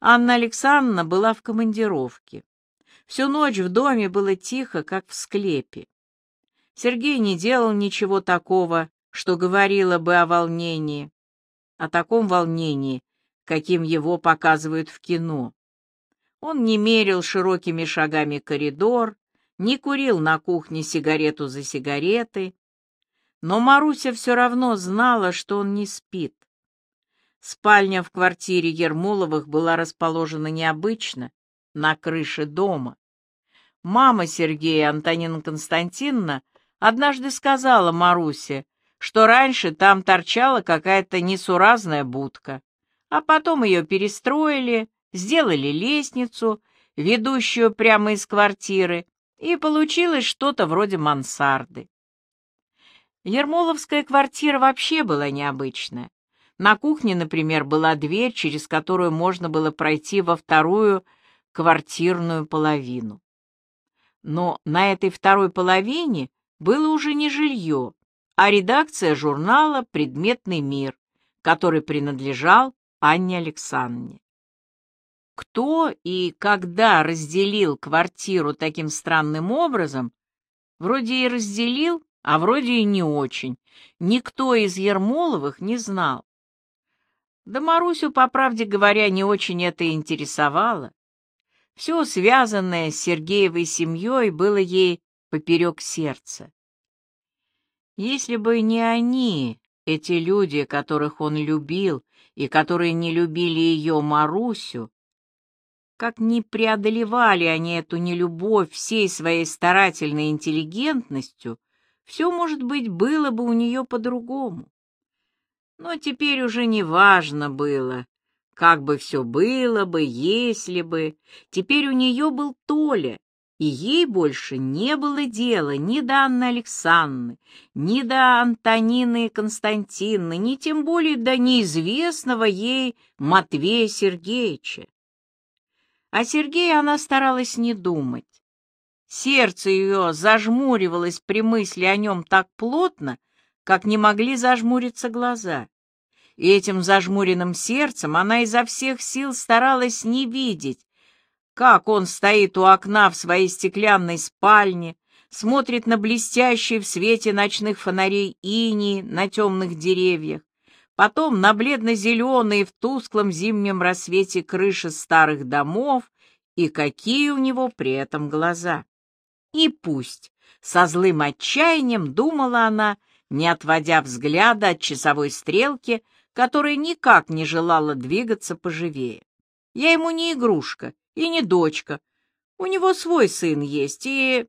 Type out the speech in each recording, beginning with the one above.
Анна Александровна была в командировке. Всю ночь в доме было тихо, как в склепе. Сергей не делал ничего такого, что говорило бы о волнении, о таком волнении, каким его показывают в кино. Он не мерил широкими шагами коридор, не курил на кухне сигарету за сигаретой, но Маруся все равно знала, что он не спит. Спальня в квартире Ермоловых была расположена необычно, на крыше дома. Мама Сергея, Антонина Константиновна, однажды сказала Марусе, что раньше там торчала какая-то несуразная будка, а потом ее перестроили, сделали лестницу, ведущую прямо из квартиры, и получилось что-то вроде мансарды. Ермоловская квартира вообще была необычная. На кухне, например, была дверь, через которую можно было пройти во вторую квартирную половину. Но на этой второй половине было уже не жилье, а редакция журнала «Предметный мир», который принадлежал Анне Александровне. Кто и когда разделил квартиру таким странным образом, вроде и разделил, а вроде и не очень, никто из Ермоловых не знал. Да Марусю, по правде говоря, не очень это интересовало. Все связанное с Сергеевой семьей было ей поперек сердца. Если бы не они, эти люди, которых он любил и которые не любили ее, Марусю, как не преодолевали они эту нелюбовь всей своей старательной интеллигентностью, все, может быть, было бы у нее по-другому. Но теперь уже не важно было, как бы все было бы, если бы. Теперь у нее был Толя, и ей больше не было дела ни до Анны Александры, ни до Антонины Константиновны, ни тем более до неизвестного ей Матвея Сергеевича. О Сергее она старалась не думать. Сердце ее зажмуривалось при мысли о нем так плотно, как не могли зажмуриться глаза. И этим зажмуренным сердцем она изо всех сил старалась не видеть, как он стоит у окна в своей стеклянной спальне, смотрит на блестящие в свете ночных фонарей инии на темных деревьях, потом на бледно-зеленые в тусклом зимнем рассвете крыши старых домов, и какие у него при этом глаза. И пусть, со злым отчаянием думала она, не отводя взгляда от часовой стрелки, которая никак не желала двигаться поживее. Я ему не игрушка и не дочка. У него свой сын есть, и...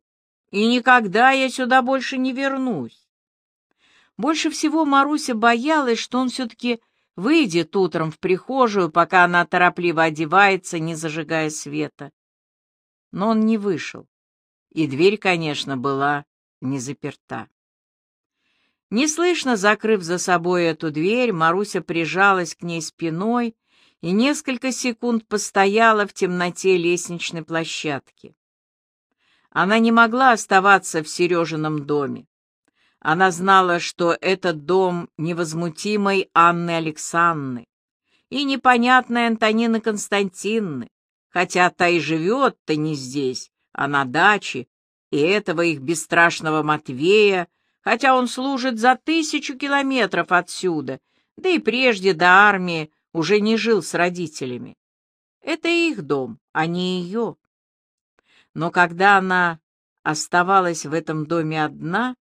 и никогда я сюда больше не вернусь. Больше всего Маруся боялась, что он все-таки выйдет утром в прихожую, пока она торопливо одевается, не зажигая света. Но он не вышел, и дверь, конечно, была не заперта. Неслышно закрыв за собой эту дверь, Маруся прижалась к ней спиной и несколько секунд постояла в темноте лестничной площадки. Она не могла оставаться в Сережином доме. Она знала, что этот дом невозмутимой Анны Александры и непонятной Антонины Константинны, хотя та и живет-то не здесь, а на даче, и этого их бесстрашного Матвея, хотя он служит за тысячу километров отсюда, да и прежде до армии уже не жил с родителями. Это их дом, а не ее. Но когда она оставалась в этом доме одна,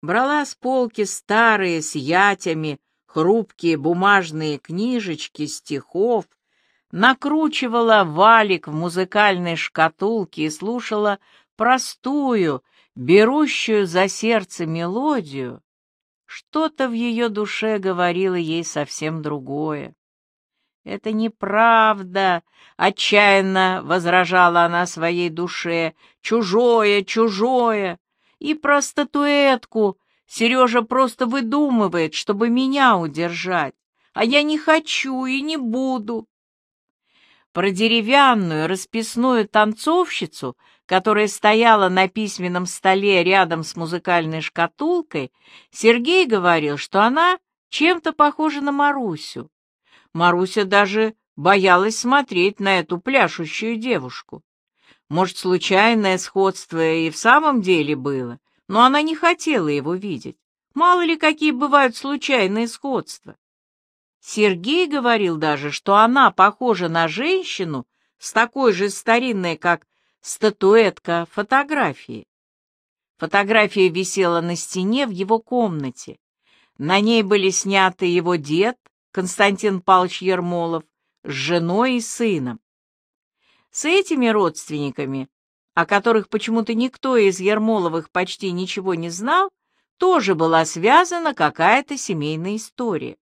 брала с полки старые с ятями, хрупкие бумажные книжечки стихов, накручивала валик в музыкальной шкатулке и слушала простую, берущую за сердце мелодию, что-то в ее душе говорило ей совсем другое. «Это неправда!» — отчаянно возражала она своей душе. «Чужое, чужое! И про статуэтку Сережа просто выдумывает, чтобы меня удержать, а я не хочу и не буду!» Про деревянную расписную танцовщицу которая стояла на письменном столе рядом с музыкальной шкатулкой, Сергей говорил, что она чем-то похожа на Марусю. Маруся даже боялась смотреть на эту пляшущую девушку. Может, случайное сходство и в самом деле было, но она не хотела его видеть. Мало ли какие бывают случайные сходства. Сергей говорил даже, что она похожа на женщину с такой же старинной, как статуэтка фотографии. Фотография висела на стене в его комнате. На ней были сняты его дед, Константин Павлович Ермолов, с женой и сыном. С этими родственниками, о которых почему-то никто из Ермоловых почти ничего не знал, тоже была связана какая-то семейная история.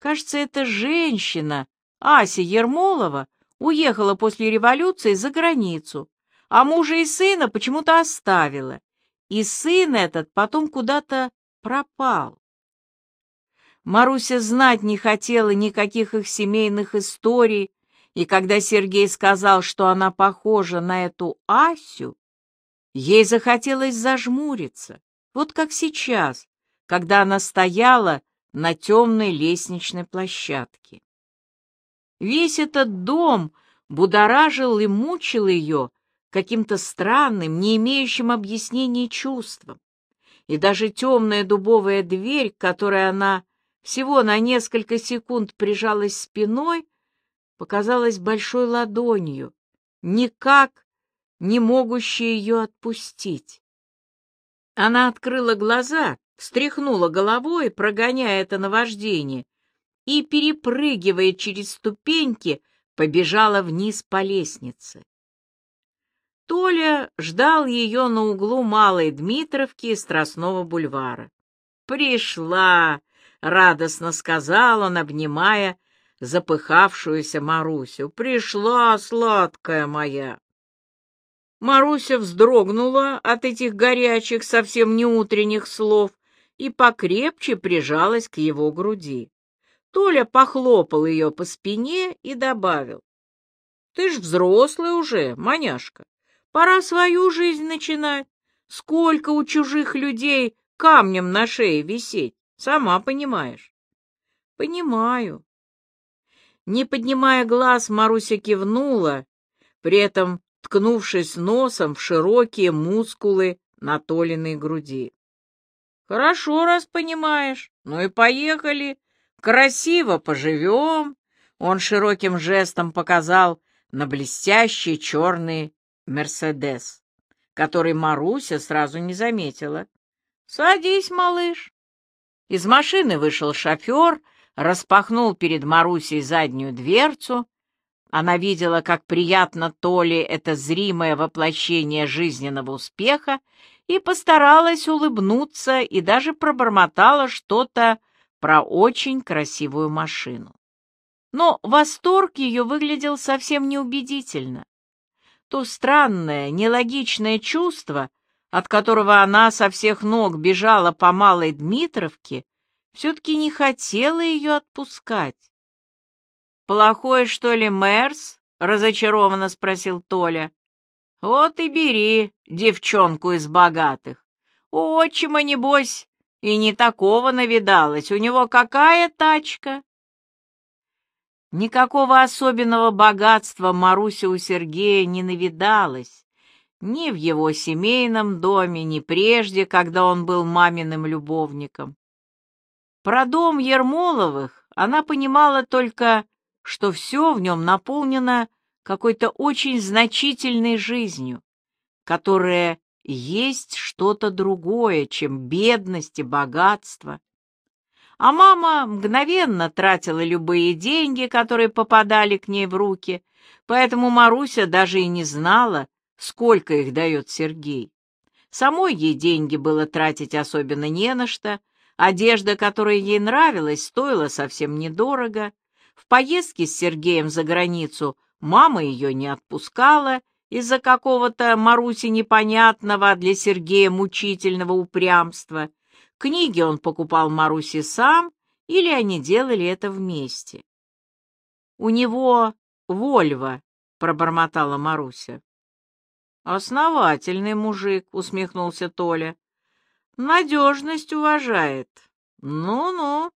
Кажется, эта женщина, Ася Ермолова, уехала после революции за границу, а мужа и сына почему-то оставила, и сын этот потом куда-то пропал. Маруся знать не хотела никаких их семейных историй, и когда Сергей сказал, что она похожа на эту Асю, ей захотелось зажмуриться, вот как сейчас, когда она стояла на темной лестничной площадке. Весь этот дом будоражил и мучил ее каким-то странным, не имеющим объяснений чувством. И даже темная дубовая дверь, к которой она всего на несколько секунд прижалась спиной, показалась большой ладонью, никак не могущей ее отпустить. Она открыла глаза, встряхнула головой, прогоняя это наваждение, и, перепрыгивая через ступеньки, побежала вниз по лестнице. Толя ждал ее на углу Малой Дмитровки и Страстного бульвара. «Пришла!» — радостно сказал он, обнимая запыхавшуюся Марусю. «Пришла, сладкая моя!» Маруся вздрогнула от этих горячих, совсем не утренних слов и покрепче прижалась к его груди. Толя похлопал ее по спине и добавил. — Ты ж взрослый уже, маняшка. Пора свою жизнь начинать. Сколько у чужих людей камнем на шее висеть, сама понимаешь. — Понимаю. Не поднимая глаз, Маруся кивнула, при этом ткнувшись носом в широкие мускулы натоленной груди. — Хорошо, раз понимаешь. Ну и поехали. Красиво поживем. Он широким жестом показал на блестящий черный «Мерседес», который Маруся сразу не заметила. «Садись, малыш». Из машины вышел шофер, распахнул перед Марусей заднюю дверцу. Она видела, как приятно Толе это зримое воплощение жизненного успеха, и постаралась улыбнуться и даже пробормотала что-то про очень красивую машину. Но восторг ее выглядел совсем неубедительно. То странное, нелогичное чувство, от которого она со всех ног бежала по Малой Дмитровке, все-таки не хотела ее отпускать. «Плохой, что ли, Мерс?» — разочарованно спросил Толя. «Вот и бери девчонку из богатых. У отчима, небось, и не такого навидалась. У него какая тачка? Никакого особенного богатства Маруся у Сергея не навидалась. Ни в его семейном доме, ни прежде, когда он был маминым любовником. Про дом Ермоловых она понимала только, что все в нем наполнено какой-то очень значительной жизнью, которая есть что-то другое, чем бедность и богатство. А мама мгновенно тратила любые деньги, которые попадали к ней в руки, поэтому Маруся даже и не знала, сколько их дает Сергей. Самой ей деньги было тратить особенно не на что, одежда, которая ей нравилась, стоила совсем недорого. В поездке с Сергеем за границу мама ее не отпускала, из-за какого-то Маруси непонятного, для Сергея мучительного упрямства. Книги он покупал Маруси сам, или они делали это вместе. «У него Вольво», — пробормотала Маруся. «Основательный мужик», — усмехнулся Толя. «Надежность уважает. Ну-ну».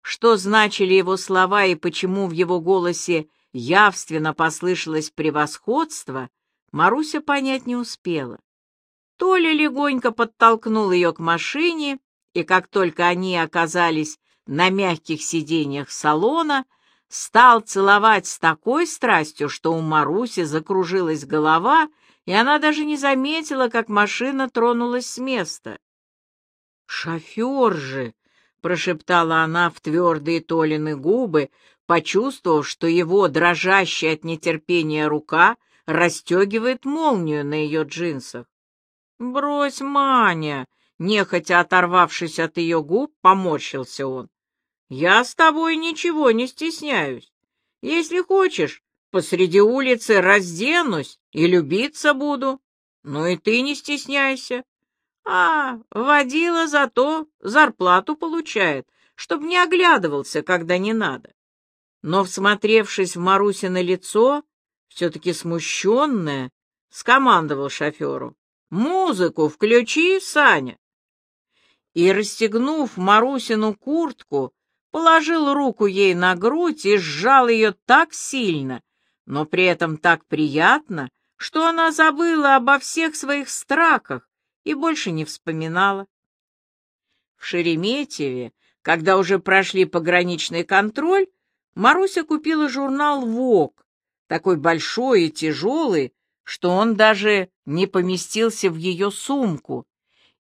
Что значили его слова и почему в его голосе явственно послышалось превосходство, Маруся понять не успела. Толя легонько подтолкнул ее к машине, и как только они оказались на мягких сиденьях салона, стал целовать с такой страстью, что у Маруси закружилась голова, и она даже не заметила, как машина тронулась с места. «Шофер же!» — прошептала она в твердые Толины губы, почувствовав, что его дрожащая от нетерпения рука расстегивает молнию на ее джинсах. «Брось, Маня!» — нехотя оторвавшись от ее губ, поморщился он. «Я с тобой ничего не стесняюсь. Если хочешь, посреди улицы разденусь и любиться буду. Ну и ты не стесняйся. А, водила зато зарплату получает, чтобы не оглядывался, когда не надо. Но, всмотревшись в Марусино лицо, все-таки смущенное, скомандовал шоферу. «Музыку включи, Саня!» И, расстегнув Марусину куртку, положил руку ей на грудь и сжал ее так сильно, но при этом так приятно, что она забыла обо всех своих страхах и больше не вспоминала. В Шереметьеве, когда уже прошли пограничный контроль, Маруся купила журнал «Вог», такой большой и тяжелый, что он даже не поместился в ее сумку.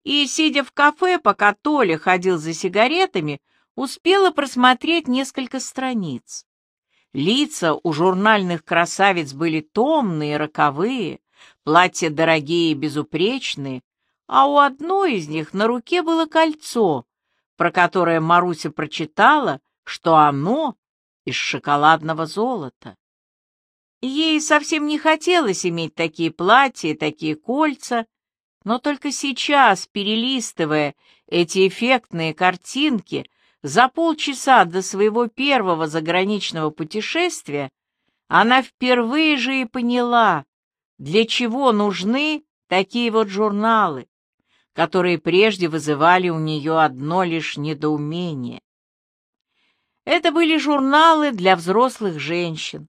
И, сидя в кафе, пока Толя ходил за сигаретами, успела просмотреть несколько страниц. Лица у журнальных красавиц были томные, роковые, платья дорогие и безупречные, а у одной из них на руке было кольцо, про которое Маруся прочитала, что оно из шоколадного золота. Ей совсем не хотелось иметь такие платья такие кольца, но только сейчас, перелистывая эти эффектные картинки, за полчаса до своего первого заграничного путешествия, она впервые же и поняла, для чего нужны такие вот журналы, которые прежде вызывали у нее одно лишь недоумение. Это были журналы для взрослых женщин,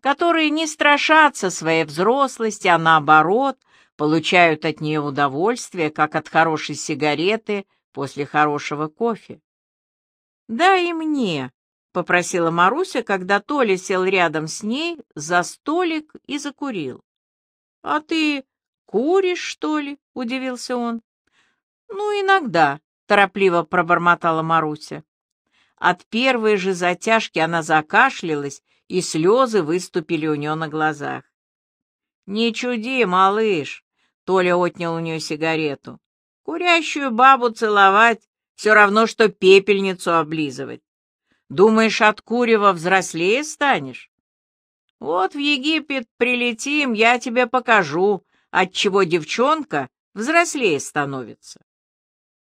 которые не страшатся своей взрослости, а наоборот, получают от нее удовольствие, как от хорошей сигареты после хорошего кофе. «Да и мне», — попросила Маруся, когда Толя сел рядом с ней за столик и закурил. «А ты куришь, что ли?» — удивился он. «Ну, иногда», — торопливо пробормотала Маруся. От первой же затяжки она закашлялась, и слезы выступили у нее на глазах. «Не чуди, малыш!» — Толя отнял у нее сигарету. «Курящую бабу целовать все равно, что пепельницу облизывать. Думаешь, от курева взрослее станешь? Вот в Египет прилетим, я тебе покажу, от чего девчонка взрослее становится».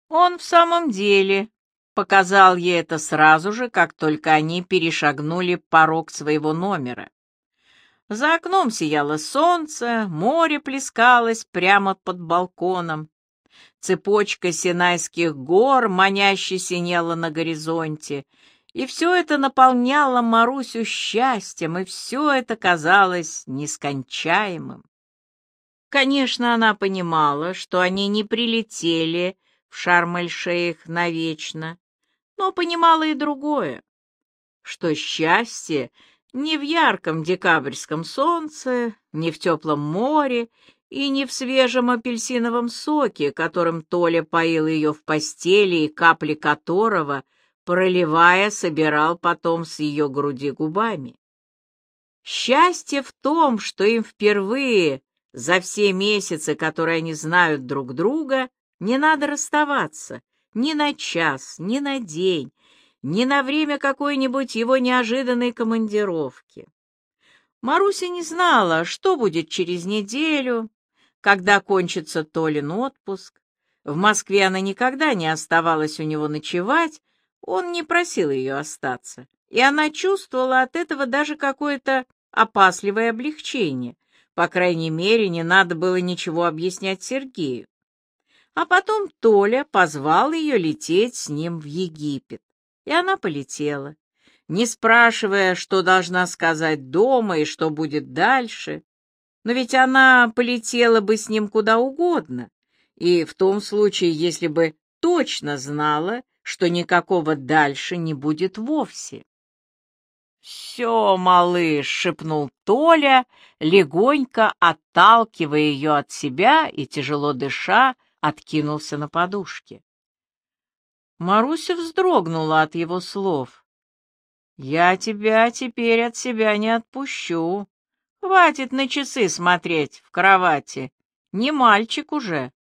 Он в самом деле показал ей это сразу же, как только они перешагнули порог своего номера. За окном сияло солнце, море плескалось прямо под балконом. Цепочка Синайских гор маняще синела на горизонте, и все это наполняло Марусю счастьем, и все это казалось нескончаемым. Конечно, она понимала, что они не прилетели в Шарм-эль-Шейх навечно, но понимала и другое, что счастье не в ярком декабрьском солнце, не в теплом море и не в свежем апельсиновом соке, которым Толя поил ее в постели и капли которого, проливая, собирал потом с ее груди губами. Счастье в том, что им впервые за все месяцы, которые они знают друг друга, не надо расставаться, ни на час, ни на день, ни на время какой-нибудь его неожиданной командировки. Маруся не знала, что будет через неделю, когда кончится Толин отпуск. В Москве она никогда не оставалась у него ночевать, он не просил ее остаться, и она чувствовала от этого даже какое-то опасливое облегчение. По крайней мере, не надо было ничего объяснять Сергею. А потом Толя позвал ее лететь с ним в Египет. И она полетела, не спрашивая, что должна сказать дома и что будет дальше. Но ведь она полетела бы с ним куда угодно, и в том случае, если бы точно знала, что никакого дальше не будет вовсе. «Все, малыш!» — шепнул Толя, легонько отталкивая ее от себя и, тяжело дыша, откинулся на подушке. Маруся вздрогнула от его слов. «Я тебя теперь от себя не отпущу. Хватит на часы смотреть в кровати. Не мальчик уже.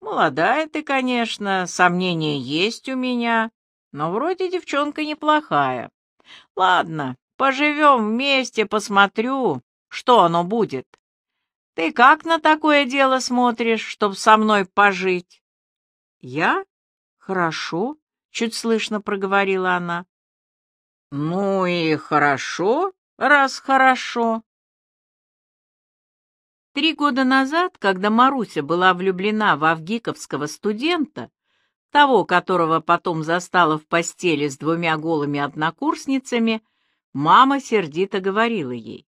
Молодая ты, конечно, сомнения есть у меня, но вроде девчонка неплохая. Ладно, поживем вместе, посмотрю, что оно будет. Ты как на такое дело смотришь, чтоб со мной пожить? Я? Хорошо, чуть слышно проговорила она. Ну и хорошо, раз хорошо. Три года назад, когда Маруся была влюблена в авгиковского студента, того, которого потом застала в постели с двумя голыми однокурсницами, мама сердито говорила ей.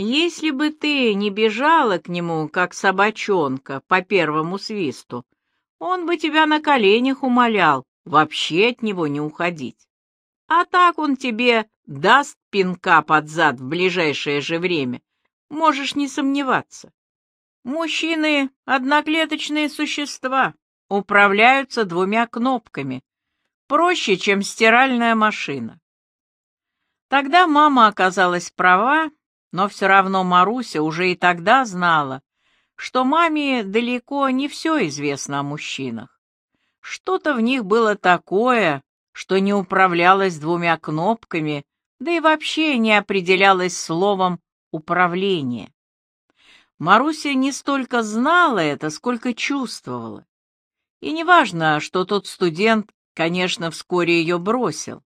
«Если бы ты не бежала к нему, как собачонка, по первому свисту, он бы тебя на коленях умолял вообще от него не уходить. А так он тебе даст пинка под зад в ближайшее же время, можешь не сомневаться. Мужчины — одноклеточные существа, управляются двумя кнопками, проще, чем стиральная машина. Тогда мама оказалась права, но все равно Маруся уже и тогда знала, что маме далеко не все известно о мужчинах. Что-то в них было такое, что не управлялось двумя кнопками, да и вообще не определялось словом «управление». Маруся не столько знала это, сколько чувствовала. И неважно, что тот студент, конечно, вскоре ее бросил.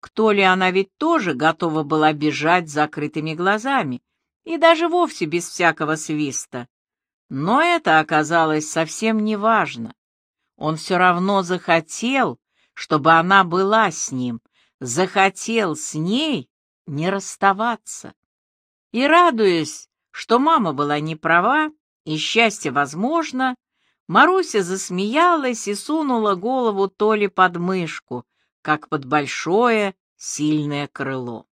Кто ли она ведь тоже готова была бежать с закрытыми глазами, и даже вовсе без всякого свиста. Но это оказалось совсем неважно. Он все равно захотел, чтобы она была с ним, захотел с ней не расставаться. И, радуясь, что мама была не права, и счастье возможно, Маруся засмеялась и сунула голову Толе под мышку, как под большое сильное крыло.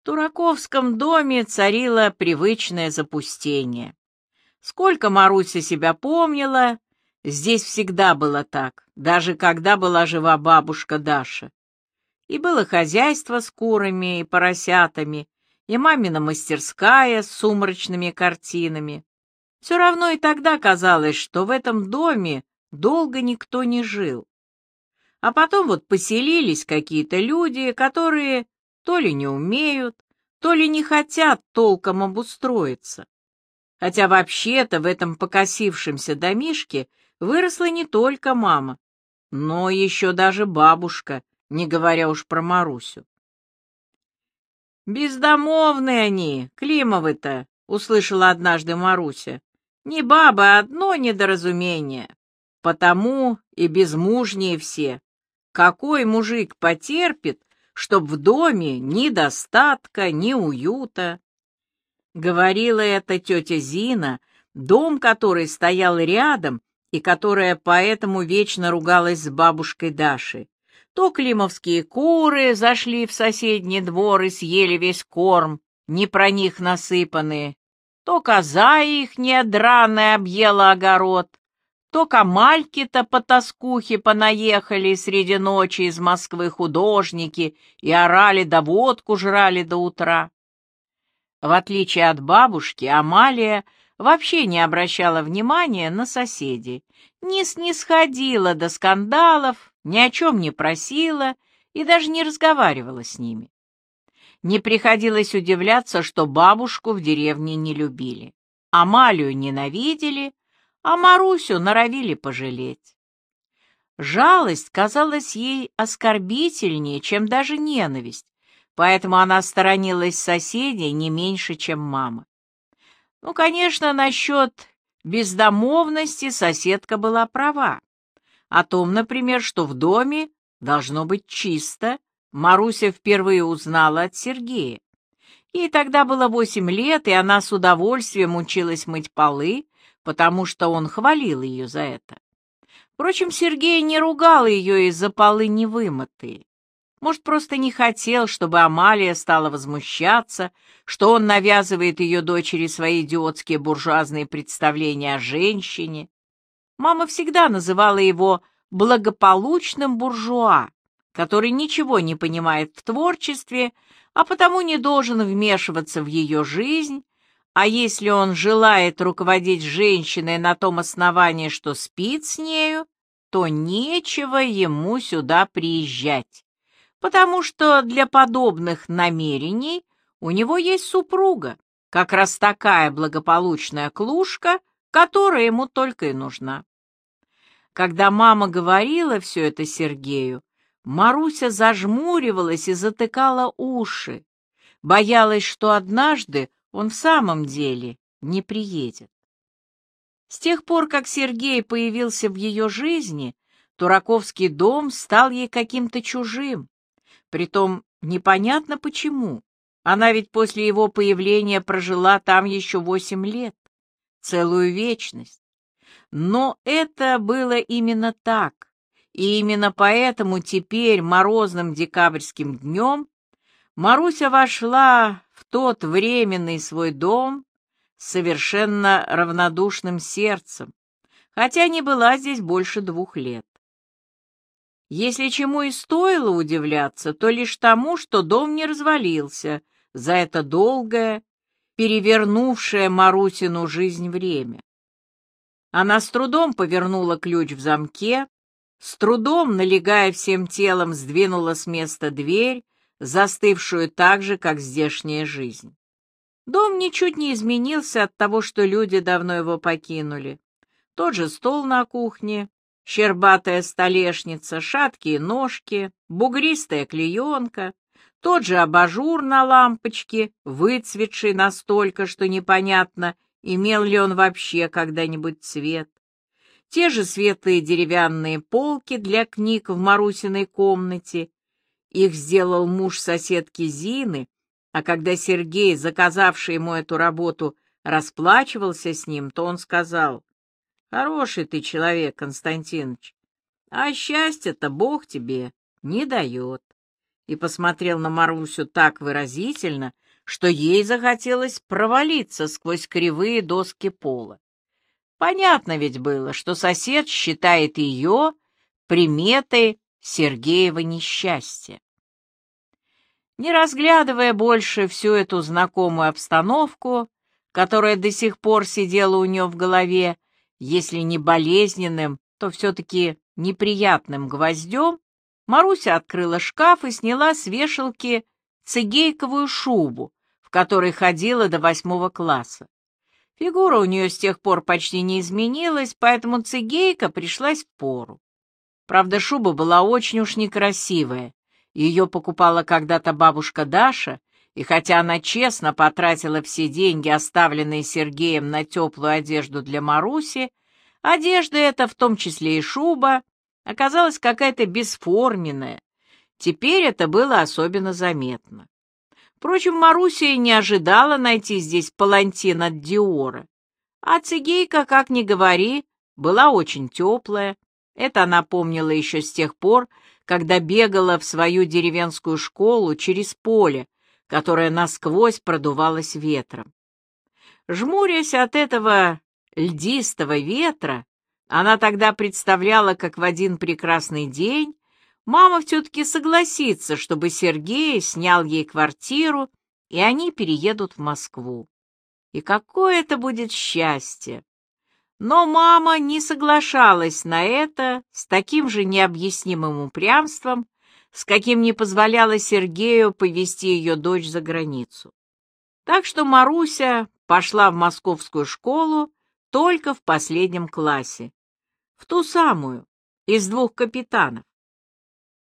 В Тураковском доме царило привычное запустение. Сколько Маруся себя помнила, здесь всегда было так, даже когда была жива бабушка Даша. И было хозяйство с курами и поросятами, и мамина мастерская с сумрачными картинами. Все равно и тогда казалось, что в этом доме долго никто не жил. А потом вот поселились какие-то люди, которые то ли не умеют, то ли не хотят толком обустроиться. Хотя вообще-то в этом покосившемся домишке выросла не только мама, но еще даже бабушка, не говоря уж про Марусю. «Бездомовные они, Климовы-то», — услышала однажды Маруся. Не бабы, а одно недоразумение. Потому и безмужние все. Какой мужик потерпит, чтоб в доме ни достатка, ни уюта? Говорила эта тетя Зина, дом которой стоял рядом и которая поэтому вечно ругалась с бабушкой Дашей. То климовские куры зашли в соседний двор и съели весь корм, не про них насыпанные, то коза их недраная объела огород, то камальки-то по тоскухе понаехали среди ночи из Москвы художники и орали да водку жрали до утра. В отличие от бабушки, Амалия вообще не обращала внимания на соседей, не снисходила до скандалов, ни о чем не просила и даже не разговаривала с ними. Не приходилось удивляться, что бабушку в деревне не любили. Амалию ненавидели, а Марусю норовили пожалеть. Жалость казалась ей оскорбительнее, чем даже ненависть, поэтому она сторонилась соседей не меньше, чем мама. Ну, конечно, насчет бездомовности соседка была права. О том, например, что в доме должно быть чисто, Маруся впервые узнала от Сергея. Ей тогда было восемь лет, и она с удовольствием училась мыть полы, потому что он хвалил ее за это. Впрочем, Сергей не ругал ее из-за полы невымытые. Может, просто не хотел, чтобы Амалия стала возмущаться, что он навязывает ее дочери свои идиотские буржуазные представления о женщине. Мама всегда называла его благополучным буржуа, который ничего не понимает в творчестве, а потому не должен вмешиваться в ее жизнь, а если он желает руководить женщиной на том основании, что спит с нею, то нечего ему сюда приезжать, потому что для подобных намерений у него есть супруга, как раз такая благополучная клушка, которая ему только и нужна. Когда мама говорила все это Сергею, Маруся зажмуривалась и затыкала уши, боялась, что однажды он в самом деле не приедет. С тех пор, как Сергей появился в ее жизни, Тураковский дом стал ей каким-то чужим. Притом непонятно почему. Она ведь после его появления прожила там еще восемь лет, целую вечность. Но это было именно так. И именно поэтому теперь, морозным декабрьским днем, Маруся вошла тот временный свой дом совершенно равнодушным сердцем, хотя не была здесь больше двух лет. Если чему и стоило удивляться, то лишь тому, что дом не развалился за это долгое, перевернувшее Марусину жизнь время. Она с трудом повернула ключ в замке, с трудом, налегая всем телом, сдвинула с места дверь, застывшую так же, как здешняя жизнь. Дом ничуть не изменился от того, что люди давно его покинули. Тот же стол на кухне, щербатая столешница, шаткие ножки, бугристая клеенка, тот же абажур на лампочке, выцветший настолько, что непонятно, имел ли он вообще когда-нибудь цвет те же светлые деревянные полки для книг в Марусиной комнате. Их сделал муж соседки Зины, а когда Сергей, заказавший ему эту работу, расплачивался с ним, то он сказал, «Хороший ты человек, Константинович, а счастье-то Бог тебе не дает». И посмотрел на Марусю так выразительно, что ей захотелось провалиться сквозь кривые доски пола. Понятно ведь было, что сосед считает ее приметой Сергеева несчастья. Не разглядывая больше всю эту знакомую обстановку, которая до сих пор сидела у нее в голове, если не болезненным, то все-таки неприятным гвоздем, Маруся открыла шкаф и сняла с вешалки цигейковую шубу, в которой ходила до восьмого класса. Фигура у нее с тех пор почти не изменилась, поэтому цигейка пришлась в пору. Правда, шуба была очень уж некрасивая. Ее покупала когда-то бабушка Даша, и хотя она честно потратила все деньги, оставленные Сергеем на теплую одежду для Маруси, одежда эта, в том числе и шуба, оказалась какая-то бесформенная. Теперь это было особенно заметно. Впрочем, Маруся не ожидала найти здесь палантин от Диора. А цигейка, как ни говори, была очень теплая. Это она помнила еще с тех пор, когда бегала в свою деревенскую школу через поле, которое насквозь продувалось ветром. Жмурясь от этого льдистого ветра, она тогда представляла, как в один прекрасный день Мама все-таки согласится, чтобы Сергей снял ей квартиру, и они переедут в Москву. И какое это будет счастье! Но мама не соглашалась на это с таким же необъяснимым упрямством, с каким не позволяла Сергею повести ее дочь за границу. Так что Маруся пошла в московскую школу только в последнем классе, в ту самую, из двух капитанов.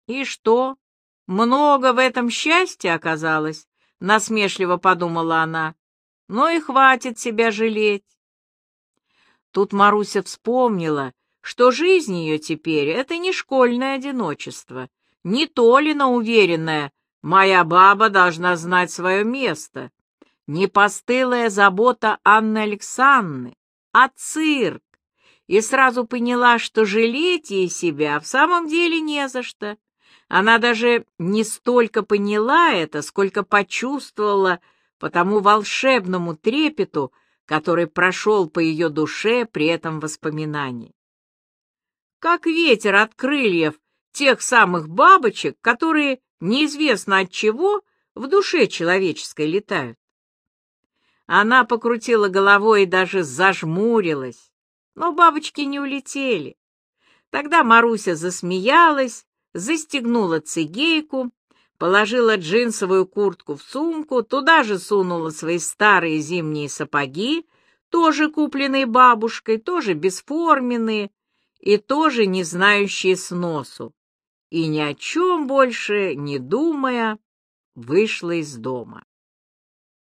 «И что? Много в этом счастья оказалось?» — насмешливо подумала она. «Ну и хватит себя жалеть». Тут Маруся вспомнила, что жизнь ее теперь — это не школьное одиночество, не Толина уверенная, моя баба должна знать свое место, не постылая забота Анны Александры, а цирк, и сразу поняла, что жалеть ей себя в самом деле не за что. Она даже не столько поняла это, сколько почувствовала по тому волшебному трепету, который прошел по ее душе при этом воспоминании. Как ветер от крыльев тех самых бабочек, которые неизвестно от чего в душе человеческой летают. Она покрутила головой и даже зажмурилась, но бабочки не улетели. Тогда Маруся засмеялась, застегнула цигейку, положила джинсовую куртку в сумку, туда же сунула свои старые зимние сапоги, тоже купленные бабушкой, тоже бесформенные и тоже не знающие сносу, и ни о чем больше не думая вышла из дома.